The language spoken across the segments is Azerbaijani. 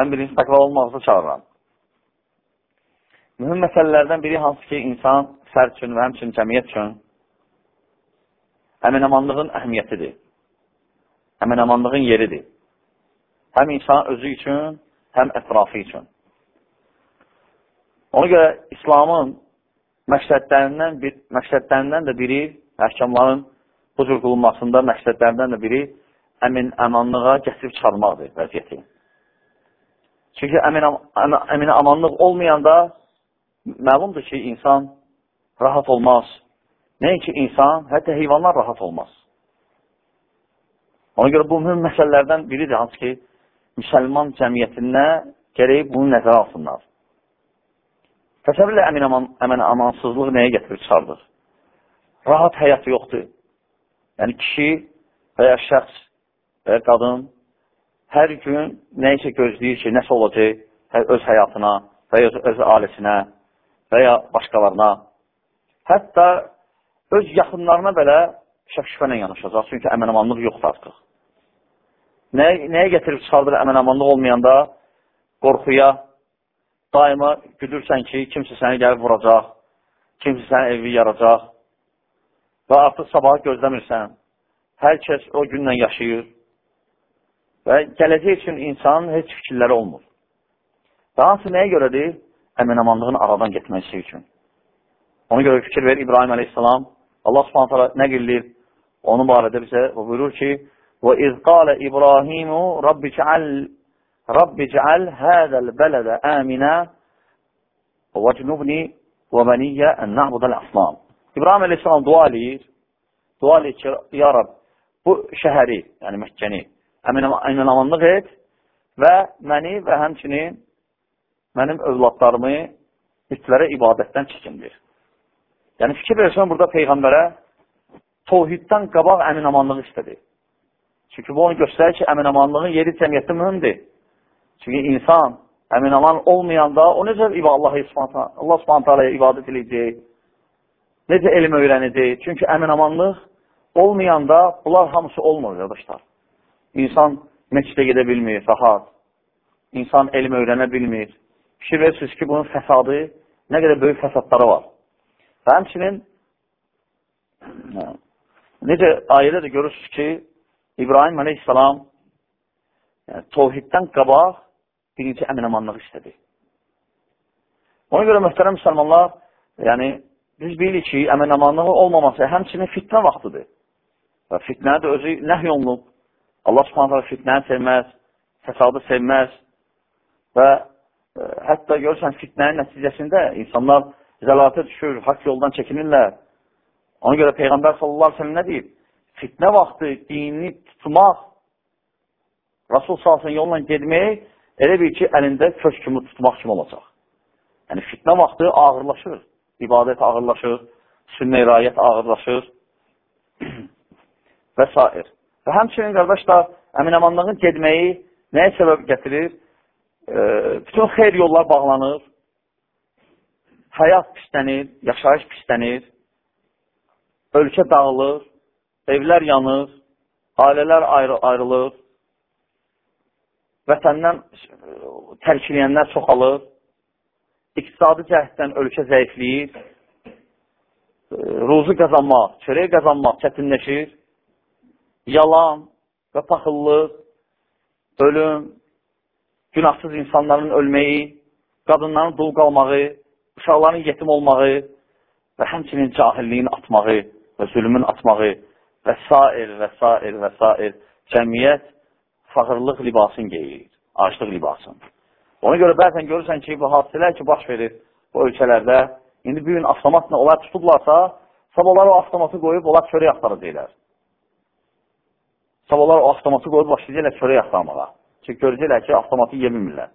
ən birinci təqva olmağınızı çağırıram. Mühüm məsələlərdən biri hansı ki, insan fərd üçün və həmçinin cəmiyyət üçün əminəmanlığın əhəmiyyətidir. Əminəmanlığın yeridir. Həm insan özü üçün, həm ətrafı üçün. Ona görə İslamın məqsədlərindən, bir, məqsədlərindən də biri, əhkamların bu cür qulunmasında məqsədlərindən də biri əmin əmanlığa gətirib çıxarmaqdır vəziyyəti. Çünki əmin, əmin amanlıq olmayanda məlumdur ki, insan rahat olmaz. Nəinki insan, hətta heyvanlar rahat olmaz. Ona görə bu mühüm məsələlərdən biridir, hansı ki, müsəlman cəmiyyətinə gərək bunu nəzərə alsınlar. Təsəvvürlə əmin, aman, əmin amansızlıq nəyə gətirib çıxardır? Rahat həyat yoxdur. Yəni, kişi və ya şəxs və ya qadın hər gün nə isə gözləyir ki, nəsə olacaq hə, öz həyatına və öz, öz ailəsinə və ya başqalarına. Hətta öz yaxınlarına belə şək-şübhənə yanaşacaq, çünki əmənamanlıq yoxdur artıq. Nəyə, nəyə gətirib çıxardır əmənamanlıq olmayanda? Qorxuya, daima güdürsən ki, kimsə səni gəlib vuracaq, kimsə səni evi yaracaq və artıq sabahı gözləmirsən. Hər kəs o günlə yaşayır və gələcək üçün insanın heç fikirləri olmur. Və hansı nəyə görədir? Əminəmanlığın aradan getməsi üçün. Ona görə fikir verir İbrahim əleyhissalam. Allah subhanətə nə qildir? Onun barədə bizə buyurur ki, وَإِذْ قَالَ إِبْرَاهِيمُ رَبِّ جَعَلْ رَبِّ جَعَلْ هَذَا الْبَلَدَ آمِنًا وَجْنُبْنِي وَبَنِيَّ أَنْ نَعْبُدَ الْأَصْنَامِ İbrahim əleyhissalam dua eləyir. Dua eləyir ki, ya Rab, bu şəhəri, yəni Məkkəni əminamanlıq et və məni və həmçinin mənim övladlarımı bütlərə ibadətdən çəkindir. Yəni, fikir versən burada Peyğəmbərə tohiddən qabaq əminamanlığı istədi. Çünki bu onu göstərir ki, əminamanlığın yeri cəmiyyətdə mühümdir. Çünki insan əminaman olmayanda o necə Allah, subhanətə ibadət edəcək, necə elm öyrənəcək. Çünki əminamanlıq olmayanda bunlar hamısı olmur, qardaşlar. İnsan meçidə gedə bilmir, rahat. İnsan elm öyrənə bilmir. Fikir verirsiniz ki, bunun fəsadı, nə qədər böyük fəsadları var. Və həmçinin, necə ayədə də görürsünüz ki, İbrahim əleyhissalam yəni, tovhiddən qabaq birinci əminəmanlıq istədi. Ona görə mühtərəm müsəlmanlar, yəni, biz bilirik ki, əminəmanlığı olmaması həmçinin fitnə vaxtıdır. Və fitnə də özü nəhy olunub. Allah subhanətlə fitnəni sevməz, fəsadı sevməz və ə, e, hətta görürsən fitnənin nəticəsində insanlar zəlatə düşür, haqq yoldan çəkinirlər. Ona görə Peyğəmbər sallallahu aleyhi nə deyib? Fitnə vaxtı dinini tutmaq, Rasul salsın yolla gedmək, elə bir ki, əlində köş kimi tutmaq kimi olacaq. Yəni, fitnə vaxtı ağırlaşır, ibadət ağırlaşır, sünnə irayət ağırlaşır və s. Və həmçinin qardaşlar, əminəmanlığın gedməyi nəyə səbəb gətirir? E, bütün xeyr yollar bağlanır, həyat pislənir, yaşayış pislənir, ölkə dağılır, evlər yanır, ailələr ayrı ayrılır, vətəndən tərkiləyənlər çoxalır, iqtisadi cəhətdən ölkə zəifləyir, ruzu qazanmaq, çörək qazanmaq çətinləşir, yalan və paxıllıq, ölüm, günahsız insanların ölməyi, qadınların dul qalmağı, uşaqların yetim olmağı və həmçinin cahilliyin atmağı və zülmün atmağı və s. və s. və s. cəmiyyət fağırlıq libasını geyir, açlıq libasını. Ona görə bəzən görürsən ki, bu hadisələr ki, baş verir bu ölkələrdə, indi bir gün avtomatla onlar tutublarsa, sabahlar o avtomatı qoyub, onlar çörək axtaracaqlar. Sabahlar o avtomatı qoyub başlayacaqlar çörək axtarmağa. Çünki görəcəklər ki, avtomatı yemirmirlər.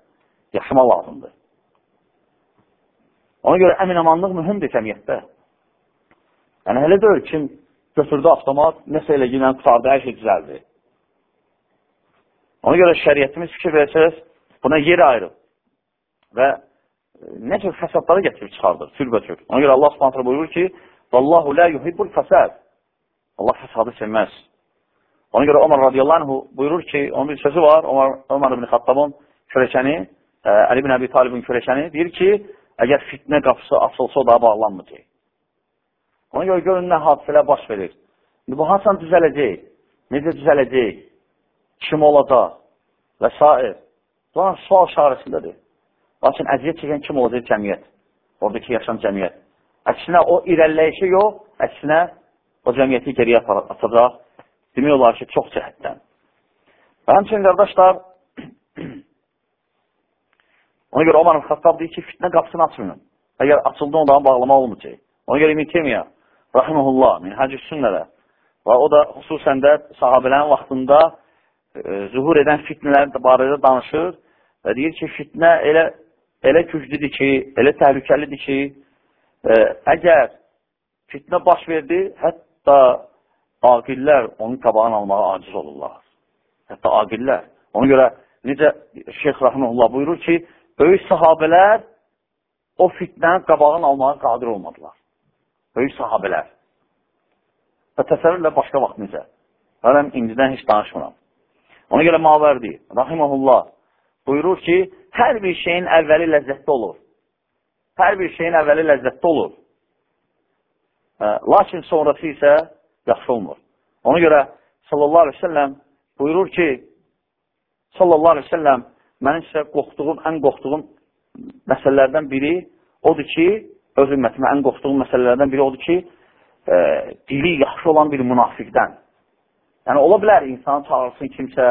Yaşamaq lazımdır. Ona görə əminamanlıq mühümdir cəmiyyətdə. Yəni, elə deyil, kim götürdü avtomat, nəsə elə ilə qutardı, hər şey düzəldi. Ona görə şəriyyətimiz fikir versəz, buna yer ayırıb və e, nə cür fəsadları gətirib çıxardır, türbətür. Ona görə Allah subhanətlə buyurur ki, Vallahu la yuhibbul fəsad. Allah fəsadı sevməz. Ona görə Ömər radiyallahu anhu buyurur ki, onun bir sözü var, Ömər, Ömər ibn Xattabın, kürəkəni, ə, Əli bin Əbi Talibin kürəkəni deyir ki, əgər fitnə qapısı açılsa, o daha bağlanmayacaq. Ona görə görün nə hadisələr baş verir. İndi bu hasan düzələcək, necə düzələcək, kim olacaq və s. Bunlar sual şarəsindədir. Lakin əziyyət çəkən kim olacaq cəmiyyət? Oradakı yaşayan cəmiyyət. Əksinə o irəliləyişi yox, əksinə o cəmiyyəti geriyə atacaq. Demək olar ki, çox cəhətdən. Və həmçinin qardaşlar, ona görə Omar Xattab deyir ki, fitnə qapısını açmayın. Əgər açıldı, ondan bağlama olmayacaq. Ona görə İbn Teymiyə, rahiməhullah, minhəcü sünnədə və o da xüsusən də sahabələrin vaxtında e, zuhur edən fitnələr barədə danışır və deyir ki, fitnə elə, elə güclüdür ki, elə təhlükəlidir ki, e, əgər fitnə baş verdi, hətta aqillər onun qabağını almağa aciz olurlar. Hətta aqillər. Ona görə necə Şeyx Rahmanullah buyurur ki, böyük sahabələr o fitnənin qabağını almağa qadir olmadılar. Böyük sahabələr. Və təsəvvürlə başqa vaxt necə. Hələm incidən heç danışmıram. Ona görə Mavərdi, Rahiməhullah buyurur ki, hər bir şeyin əvvəli ləzzətli olur. Hər bir şeyin əvvəli ləzzətli olur. Lakin sonrası isə yaxşı olmur. Ona görə sallallahu aleyhi ve sellem buyurur ki, sallallahu aleyhi ve sellem, mənim sizə qorxduğum, ən qorxduğum məsələlərdən biri odur ki, öz ümmətimə ən qorxduğum məsələlərdən biri odur ki, e, dili yaxşı olan bir münafiqdən. Yəni, ola bilər insan çağırsın kimsə,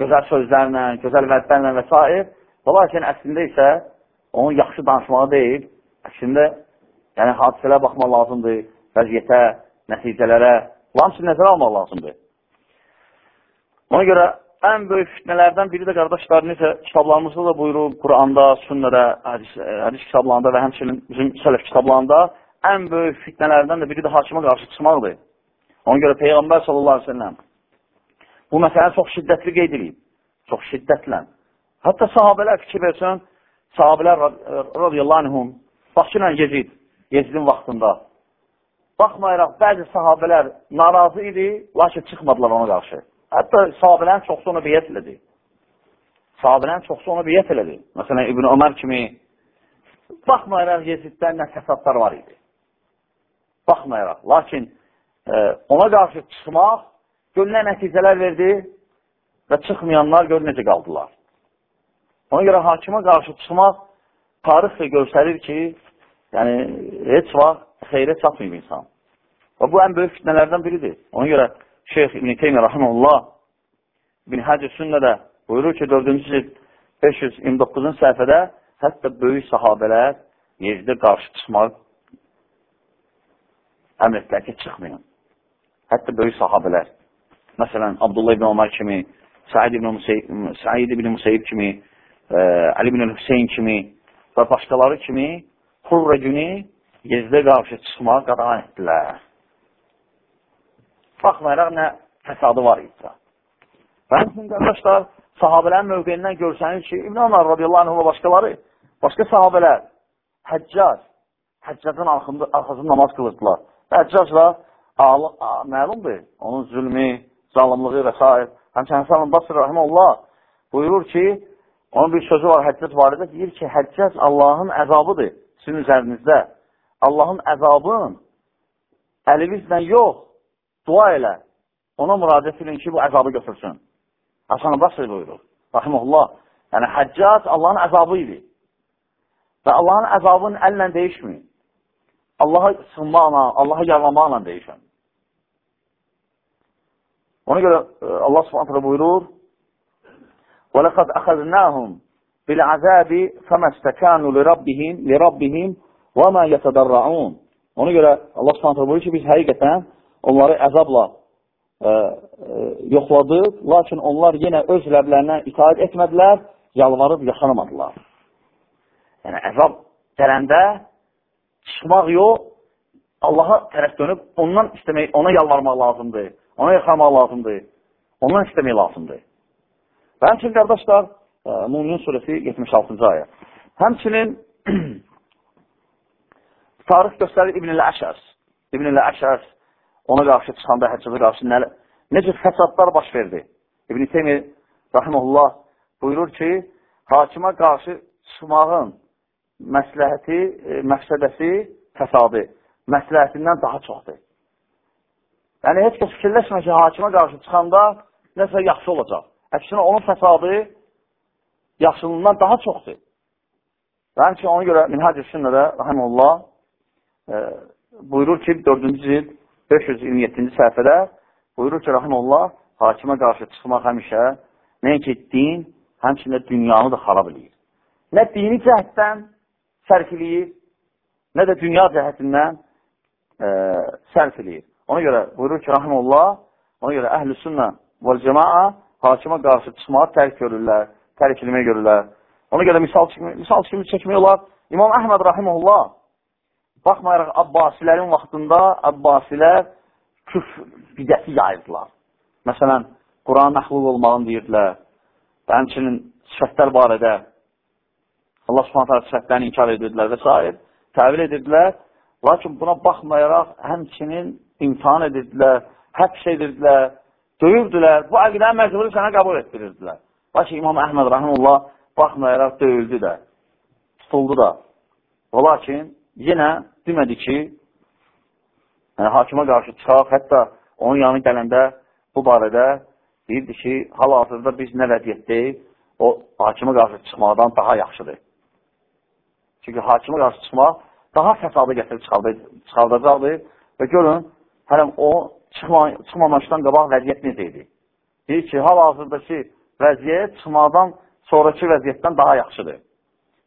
gözəl sözlərlə, gözəl vədlərlə və s. Və lakin əslində isə onun yaxşı danışmağı deyil, əslində yəni hadisələrə baxmaq lazımdır, vəziyyətə, nəticələrə, hamısı nəzərə almaq lazımdır. Ona görə ən böyük fitnələrdən biri də qardaşlar, necə kitablarımızda da buyurub, Quranda, sünnədə, hədis, e, hədis kitablarında və həmçinin bizim sələf kitablarında ən böyük fitnələrdən də biri də hakimə qarşı çıxmaqdır. Ona görə Peyğəmbər sallallahu aleyhi ve sellem bu məsələni çox şiddətli qeyd edib. Çox şiddətlə. Hətta sahabələr fikir versən, sahabələr e, radiyallahu anhum, Bakı Yezid, Yezidin vaxtında baxmayaraq bəzi sahabələr narazı idi, lakin çıxmadılar ona qarşı. Hətta sahabələrin çoxsu ona beyyət elədi. Sahabələrin çoxsu ona beyyət elədi. Məsələn, İbn Ömər kimi baxmayaraq Yeziddən nə fəsadlar var idi. Baxmayaraq. Lakin e, ona qarşı çıxmaq gör nə nəticələr verdi və çıxmayanlar gör necə qaldılar. Ona görə hakimə qarşı çıxmaq tarix də göstərir ki, yəni heç vaxt xeyrə çatmayıb insan. Və bu ən böyük fitnələrdən biridir. Ona görə Şeyx İbn-i Teymiyyə Rahimullah İbn-i Həcr Sünnədə buyurur ki, 4-cü cilt 529-cu səhifədə hətta böyük sahabələr yerdə qarşı çıxmaq əmr etdilər ki, çıxmayın. Hətta böyük sahabələr. Məsələn, Abdullah ibn Omar kimi, Said ibn, Museyib, Said ibn Museyib kimi, ə, Ali ibn Hüseyin kimi və başqaları kimi Hurra günü yerdə qarşı çıxmağı qadağan etdilər. Baxmayaraq nə fəsadı var idi. Həmçinin qardaşlar, sahabələrin mövqeyindən görsənir ki, İbn Ömər radiyallahu anh və başqaları, başqa sahabələr, həccac, həccacın arxasında namaz qılırdılar. Həccacla məlumdur, onun zülmü, zalımlığı və s. Həmçinin Həsən Basr Rahimullah buyurur ki, onun bir sözü var həccac barədə, deyir ki, həccac Allahın əzabıdır sizin üzərinizdə. Allahın əzabın əlinizlə yox, dua elə, ona müraciət edin ki, bu əzabı götürsün. Hasan Basri buyurur, rahimullah. Yəni, həccac Allahın əzabı idi. Və Allahın əzabını əllə deyişməyin. Allaha sınmaqla, Allaha yarlamaqla deyişən. Ona görə e, Allah subhanətlə buyurur, وَلَقَدْ أَخَذْنَاهُمْ بِالْعَذَابِ فَمَا اسْتَكَانُوا لِرَبِّهِمْ لِرَبِّهِمْ Və mə yətədərraun. Ona görə Allah Subhanahu buyurur ki, biz həqiqətən onları əzabla ə, ə, yoxladıq, lakin onlar yenə öz rəblərinə itaat etmədilər, yalvarıb yaxanamadılar. Yəni əzab gələndə çıxmaq yox, Allaha tərəf dönüb ondan istəmək, ona yalvarmaq lazımdır. Ona yaxamaq lazımdır. Ondan istəmək lazımdır. Və həmçinin qardaşlar, e, Mümin surəsi 76-cı ayə. Həmçinin tarix göstərir İbn-i Əşəs. İbn-i Əşəs ona qarşı çıxanda həccaza qarşı nə, necə fəsadlar baş verdi. İbn-i Teymi Rahimullah buyurur ki, hakimə qarşı çıxmağın məsləhəti, e, məqsədəsi, fəsadı məsləhətindən daha çoxdur. Yəni, heç kəs fikirləşmə ki, hakimə qarşı çıxanda nəsə yaxşı olacaq. Əksinə, onun fəsadı yaxşılığından daha çoxdur. Və həmçin ona görə Minhacı Sünnədə, rəhəməllah, buyurur ki, 4-cü cild 527-ci səhifədə buyurur ki, rəhəməllah, hakimə qarşı çıxmaq həmişə nəinki din, həmçində dünyanı da xarab edir. Nə dini cəhətdən sərf eləyir, nə də dünya cəhətindən e, sərf eləyir. Ona görə buyurur ki, rəhəməllah, ona görə əhl-i sünnə və cəmaa hakimə qarşı çıxmağı tərk görürlər, tərk eləməyə görürlər. Ona görə misal, misal kimi çəkmək olar. İmam Əhməd rahiməhullah baxmayaraq Abbasilərin vaxtında Abbasilər küf bidəti yayırdılar. Məsələn, Quran məxluq olmağını deyirdilər və həmçinin sifətlər barədə Allah subhanətə sifətlərini inkar edirdilər və s. təvil edirdilər. Lakin buna baxmayaraq həmçinin imtihan edirdilər, həbs edirdilər, döyürdülər. Bu əqidə məcburi sənə qəbul etdirirdilər. Lakin İmam Əhməd rahimullah baxmayaraq döyüldü də, tutuldu da. Və lakin yenə demədi ki, yəni, hakimə qarşı çıxaq, hətta onun yanı gələndə bu barədə deyirdi ki, hal-hazırda biz nə vəziyyətdəyik, o hakimə qarşı çıxmaqdan daha yaxşıdır. Çünki hakimə qarşı çıxmaq daha fəsadı gətirib çıxardacaqdır və görün, hələm o çıxma, çıxmamışdan qabaq vəziyyət necə idi? Deyir ki, hal-hazırdakı vəziyyət çıxmaqdan sonraki vəziyyətdən daha yaxşıdır.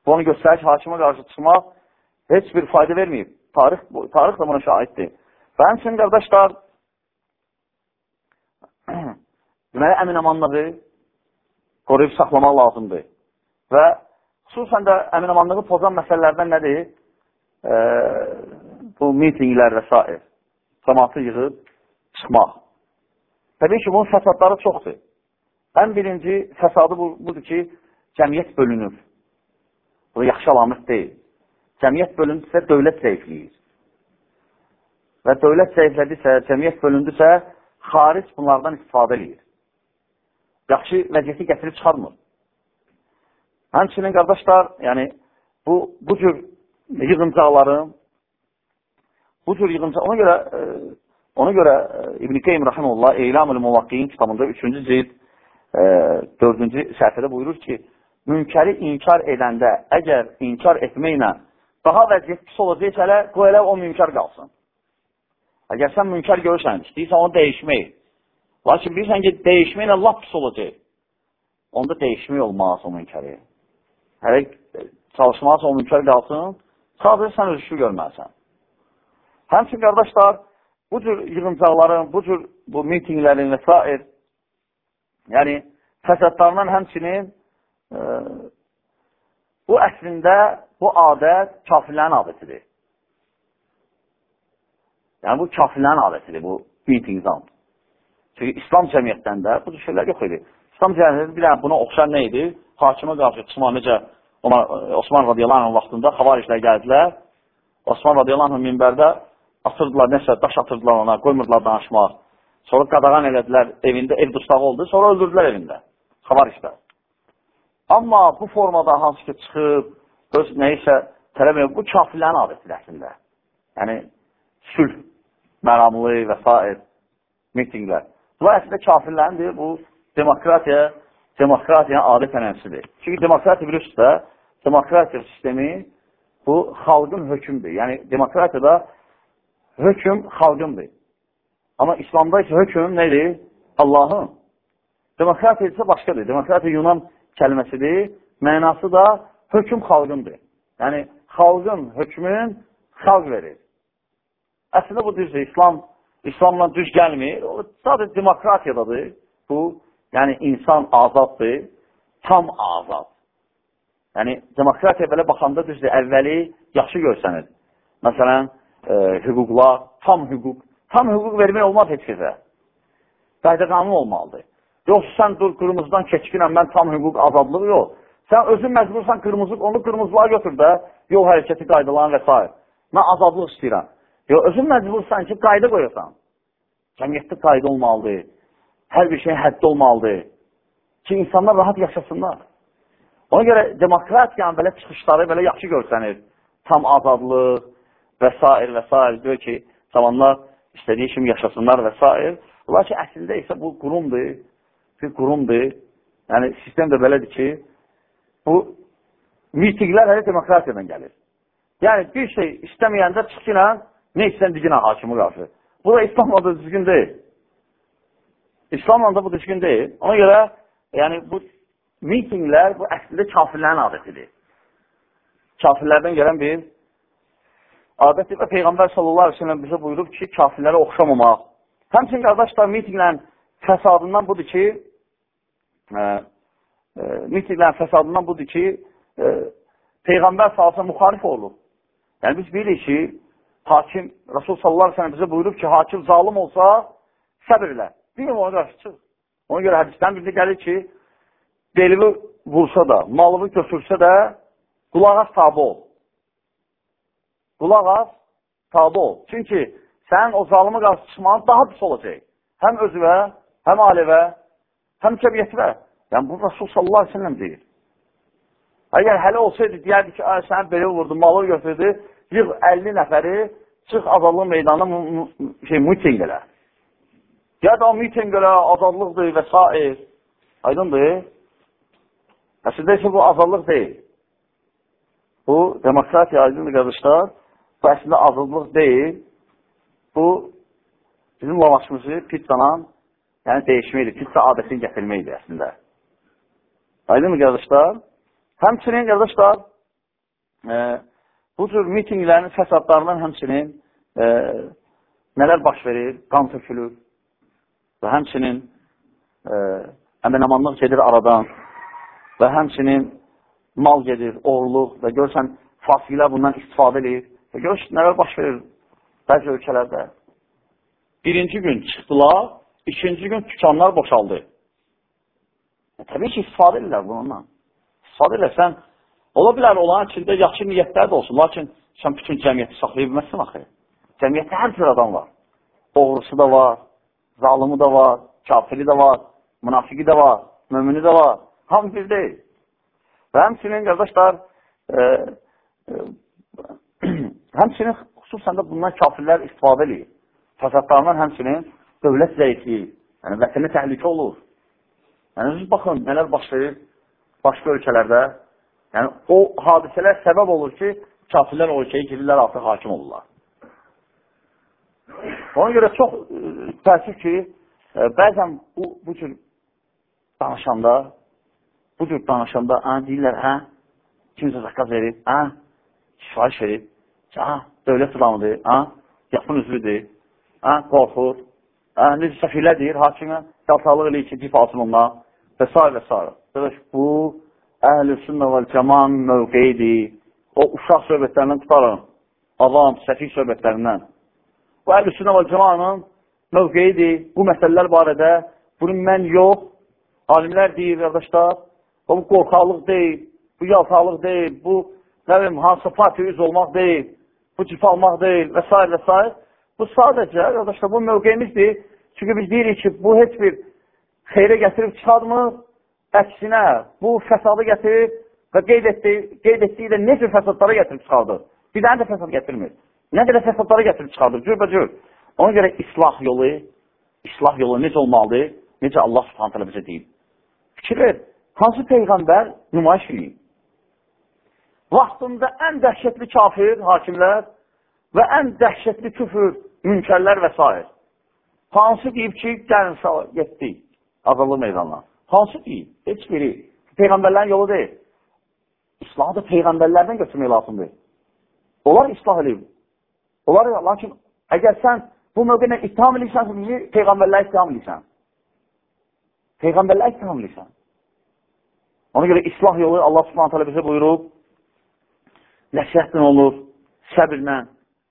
Bu onu göstərir ki, hakimə qarşı çıxmaq heç bir fayda verməyib. Tarix, tarix da buna şahiddir. Və həmçinin qardaşlar, deməli, əmin amanlığı qoruyub saxlamaq lazımdır. Və xüsusən də əmin amanlığı pozan məsələlərdən nədir? E, bu mitinglər və s. Cəmatı yığıb çıxmaq. Təbii ki, bunun fəsadları çoxdur. Ən birinci fəsadı bu, budur ki, cəmiyyət bölünür. Bu yaxşı alamət deyil. Cəmiyyət bölündüsə, dövlət zəifləyir. Və dövlət zəiflədirsə, cəmiyyət bölündüsə, xaric bunlardan istifadə edir. Yaxşı vəziyyəti gətirib çıxarmır. Həmçinin qardaşlar, yəni bu, bu cür yığıncaqların, bu cür yığıncaq, ona görə, e, ona görə e, İbn-i Qeym Rahimullah Eylam-ül Muvaqqiyin kitabında 3-cü cild e, 4-cü səhifədə buyurur ki, münkəri inkar edəndə, əgər inkar etməklə daha vəziyyət pis olacaq hələ, qoy elə o münkar qalsın. Əgər sən münkar görürsən, istəyirsən onu dəyişmək, lakin bilirsən ki, dəyişməklə lap pis olacaq, onda dəyişmək olmaz o münkəri. Hələ çalışmaz o münkar qalsın, sadəcə sən özüşü görməlisən. Həmçin, qardaşlar, bu cür yığıncaqların, bu cür bu mitinglərin və s. Yəni, fəsadlarından həmçinin e, bu əslində bu adət kafirlərin adətidir. Yəni, bu kafirlərin adətidir, bu mitingzam. Çünki İslam cəmiyyətdən də bu şeylər yox idi. İslam cəmiyyətində bir dənə buna oxşar nə idi? Hakimə qarşı çıxma necə Omar, Osman radiyallahu anh vaxtında xavarişlər gəldilər. Osman radiyallahu anh minbərdə atırdılar, nəsə daş atırdılar ona, qoymurdular danışmaq. Sonra qadağan elədilər evində, ev dustağı oldu, sonra öldürdülər evində. Xavarişlər. Amma bu formada hansı ki çıxıb, öz nəyisə tələb edir, bu kafirlərin adətidir əslində. Yəni, sülh, məramlı və s. mitinglər. Bu əslində kafirlərindir, bu demokratiya, demokratiyanın adət ənəmsidir. Çünki demokratiya bilirsiniz də, demokratiya sistemi bu xalqın hökmüdür. Yəni, demokratiyada hökm xalqındır. Amma İslamda isə hökm nədir? Allahın. Demokratiya isə başqadır. Demokratiya Yunan kəlməsidir. Mənası da hökm xalqındır. Yəni, xalqın hökmün xalq verir. Əslində bu düzdür. İslam İslamla düz gəlmir. O sadəcə demokratiyadadır. Bu, yəni insan azaddır. Tam azad. Yəni, demokratiya belə baxanda düzdür. Əvvəli yaxşı görsənir. Məsələn, e, hüquqlar, tam hüquq Tam hüquq vermək olmaz heç kəsə. Qayda qanun olmalıdır. Yox, sən dur qırmızıdan keçkinəm, mən tam hüquq azadlığı yox. Sən özün məcbursan qırmızı, onu qırmızılığa götür də, yol hərəkəti qaydalarını və s. Mən azadlıq istəyirəm. Yox, özün məcbursan ki, qayda qoyasan. Cəmiyyətdə qayda olmalıdır. Hər bir şey həddə olmalıdır. Ki, insanlar rahat yaşasınlar. Ona görə demokratiyanın belə çıxışları belə yaxşı görsənir. Tam azadlıq və s. və s. Diyor ki, zamanlar istədiyi kimi yaşasınlar və s. Lakin əslində isə bu qurumdur, bir qurumdur. Yəni, sistem də belədir ki, bu mitinglər hələ demokratiyadan gəlir. Yəni, bir şey istəməyəndə çıxınla, nə istəyən diginə hakimi qarşı. Bu da İslamla da düzgün deyil. İslamla da bu düzgün deyil. Ona görə, yəni, bu mitinglər bu əslində kafirlərin adətidir. Kafirlərdən gələn bir adətdir və Peyğəmbər sallallahu aleyhi ve sellem bizə buyurub ki, kafirlərə oxşamamaq. Həmçin, qardaşlar, mitinglərin fəsadından budur ki, e, e, mitinglərin fəsadından budur ki, e, Peyğəmbər sallallahu müxalif olub. Yəni, biz bilirik ki, hakim, Rasul sallallahu aleyhi bizə buyurub ki, hakim zalim olsa, səbirlə. Deyim, ona qarşı çıx. Ona görə hədisdən birində gəlir ki, belimi vursa da, malımı götürsə də, qulaq az tabi ol. Qulaq az tabi ol. Çünki sən o zalımı qarşı çıxmanın daha pis olacaq. Həm özüvə, həm alevə, həm kəbiyyətivə. Yəni, bu Rasul sallallahu aleyhi ve sellem deyir. Əgər hələ olsaydı, deyərdi ki, sən belə vurdu, malı götürdü, yığ 50 nəfəri, çıx azadlıq meydanına şey, miting elə. Ya da miting elə, azadlıqdır və s. Aydındır. Əslində isə bu azadlıq deyil. Bu, demokratiya aydındır qardaşlar. Bu əslində azadlıq deyil. Bu, bizim lavaşımızı pizzana yəni dəyişməkdir. Pizza adətini gətirməkdir əslində. Aydındır qardaşlar. Həmçinin qardaşlar, e, bu cür mitinglərin fəsadlarından həmçinin e, nələr baş verir? Qan tökülür və həmçinin e, əminəmanlıq gedir aradan və həmçinin mal gedir, oğurluq və görsən, fasiklər bundan istifadə edir. Və gör, nələr baş verir bəzi ölkələrdə. Birinci gün çıxdılar, ikinci gün tükanlar boşaldı. E, təbii ki, istifadə edirlər bununla. İstifadə edirsən, ola bilər olan içində yaxşı niyyətlər də olsun, lakin sən bütün cəmiyyəti saxlaya bilməzsən axı. Cəmiyyətdə hər cür adam var. Oğrusu da var, zalımı da var, kafiri də var, münafiqi də var, mümini də var. Hamı bir deyil. Və həmçinin, qardaşlar, e, e, həmçinin xüsusən də bundan kafirlər istifadə edir. Fəsadlarından həmçinin dövlət zəifliyi, yəni vətənə təhlükə olur. Yəni, siz baxın, nələr baş verir başqa ölkələrdə. Yəni, o hadisələr səbəb olur ki, kafirlər o ölkəyə girirlər, artıq hakim olurlar. Ona görə çox e, təəssüf ki, e, bəzən bu, bu cür danışanda bu cür danışanda, hə, deyirlər, hə, kimsə zakaz verir, hə, sifariş verir, hə, dövlət adamıdır, hə, yaxın üzvüdür, hə, qorxur, hə, necə səfirlər deyir, hakimə qaltalıq eləyir alsın ondan və s. və s. Qardaş, bu əhl-i sünnə və cəman mövqeyidir. O uşaq söhbətlərindən tutarım, avam, səfir söhbətlərindən. Bu əhl-i sünnə və cəmanın mövqeyidir. Bu məsələlər barədə bunu mən yox, alimlər deyir, qardaşlar, Bu qorxaqlıq deyil, bu yaltaqlıq deyil, bu nə bilim, hansı partiya üz olmaq deyil, bu cif almaq deyil və s. və s. Bu sadəcə, qardaşlar, bu mövqeyimizdir. Çünki biz deyirik ki, bu heç bir xeyrə gətirib çıxarmır, əksinə, bu fəsadı gətirib və qeyd etdiyi, qeyd etdiyi də necə fəsadlara gətirib çıxardır. Bir dənə də fəsad gətirmir. Nə qədər fəsadlara gətirib çıxardır, cürbəcür. Ona görə islah yolu, islah yolu necə olmalıdır? Necə Allah subhanətələ bizə deyib. Fikir ver, hansı Peyğəmbər nümayiş edeyim? Vaxtında ən dəhşətli kafir, hakimlər və ən dəhşətli küfür, münkərlər və s. Hansı deyib ki, gəlin getdik azallı meydanına? Hansı deyib? Heç biri. Peyğəmbərlərin yolu deyil. İslahı da Peyğəmbərlərdən götürmək lazımdır. Onlar islah edib. Onlar, lakin əgər sən bu mövqelə ittiham edirsən, Peyğəmbərlər ittiham edirsən. Peyğəmbərlər ittiham edirsən. Ona görə islah yolu Allah subhanət hələ bizə buyurub, nəsiyyətlə olur, səbirlə,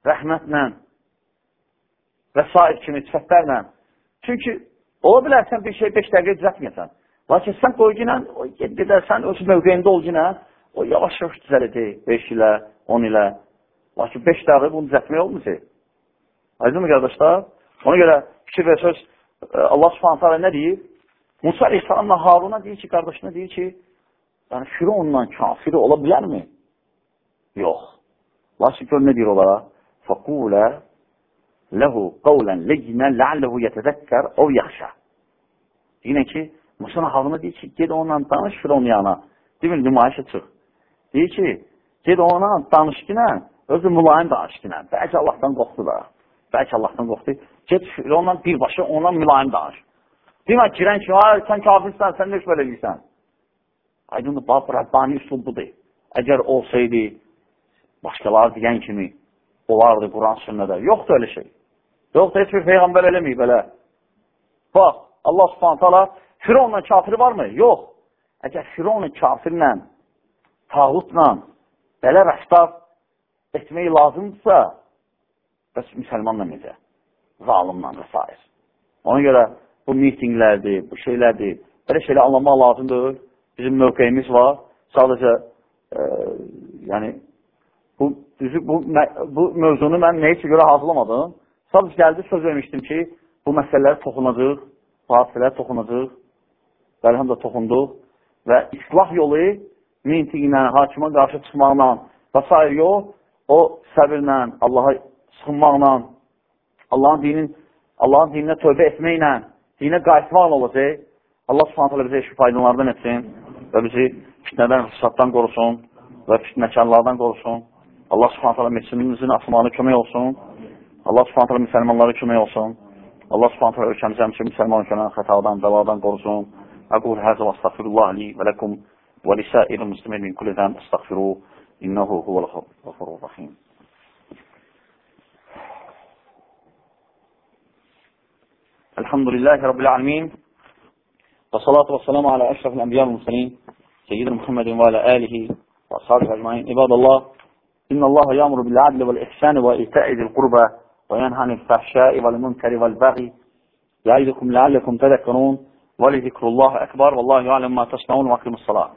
rəhmətlə və s. kimi sifətlərlə. Çünki ola bilər sən bir şey 5 dəqiqə düzətməyəsən. Lakin sən qoyginə, gedərsən, öz mövqeyində ol günə, o yavaş-yavaş düzələcək 5 ilə, 10 ilə. Lakin 5 dəqiqə bunu düzətmək olmayacaq. Aydın mı qardaşlar? Ona görə fikir və söz Allah subhanət hələ nə deyir? Musa aleyhissalamla Haruna deyir ki, qardaşına deyir ki, Yəni, Fironla kafiri ola bilərmi? Yox. Lakin gör nə deyir onlara? Fəqulə ləhu qavlən leyyinə ləalləhu yətəzəkkər ov yaxşa. Deyinə ki, Musa halına deyir ki, ged onunla danış Firon yana. Demir, nümayişə çıx. Deyir ki, ged ona danış ki, özü mülayim danış ki, bəlkə Allahdan qorxdu da. Bəlkə Allahdan qorxdu. Ged Fironla birbaşa ona mülayim danış. Demə, girən ki, sən kafirsən, sən nə iş belə deyirsən? Aydındır, bab Rəbbani üsul budur. Əgər olsaydı, başqaları deyən kimi olardı Quran sünnədə. Yoxdur öyle şey. Yoxdur, heç bir Peyğəmbər eləməyib belə. Bax, Allah subhanət hala Fironla kafiri varmı? Yox. Əgər Fironla kafirlə, tağutla belə rəftar etmək lazımdırsa, bəs müsəlmanla necə? Zalimla və s. Ona görə bu mitinglərdir, bu şeylərdir. Belə şeylə anlamaq lazımdır bizim mövqeyimiz var. Sadəcə e, yəni bu düzü bu bu mövzunu mən nə üçün görə hazırlamadım? Sadəcə gəldi söz vermişdim ki, bu məsələlərə toxunacağıq, bu hadisələrə toxunacağıq. Və həm də toxunduq və islah yolu mintiq ilə, hakimə qarşı çıxmaqla və s. yox, o səbirlə, Allaha sıxınmaqla, Allahın dinin Allahın dininə tövbə etməklə, dinə qayıtmaqla olacaq. Allah subhanətlə bizə eşki faydalardan etsin və bizi fitnədən, fırsatdan qorusun və fitnəkarlardan qorusun. Allah subhanətlə meçimimizin asılmağına kömək olsun. Allah subhanətlə müsəlmanlara kömək olsun. Allah subhanətlə ölkəmizə həmçin müsəlman ölkələrin xətadan, bəladan qorusun. Aqul həzə və astəxfirullah li və ləkum və lisəir müslimin min kulli dən astəxfiru innəhu huvəl xafurur rahim. الحمد لله رب العالمين والصلاة والسلام على أشرف الأنبياء والمرسلين سيدنا محمد وعلى آله وأصحابه أجمعين عباد الله إن الله يأمر بالعدل والإحسان وإيتاء ذي القربى وينهى عن الفحشاء والمنكر والبغي يعظكم لعلكم تذكرون ولذكر الله أكبر والله يعلم ما تصنعون وأقيموا الصلاة.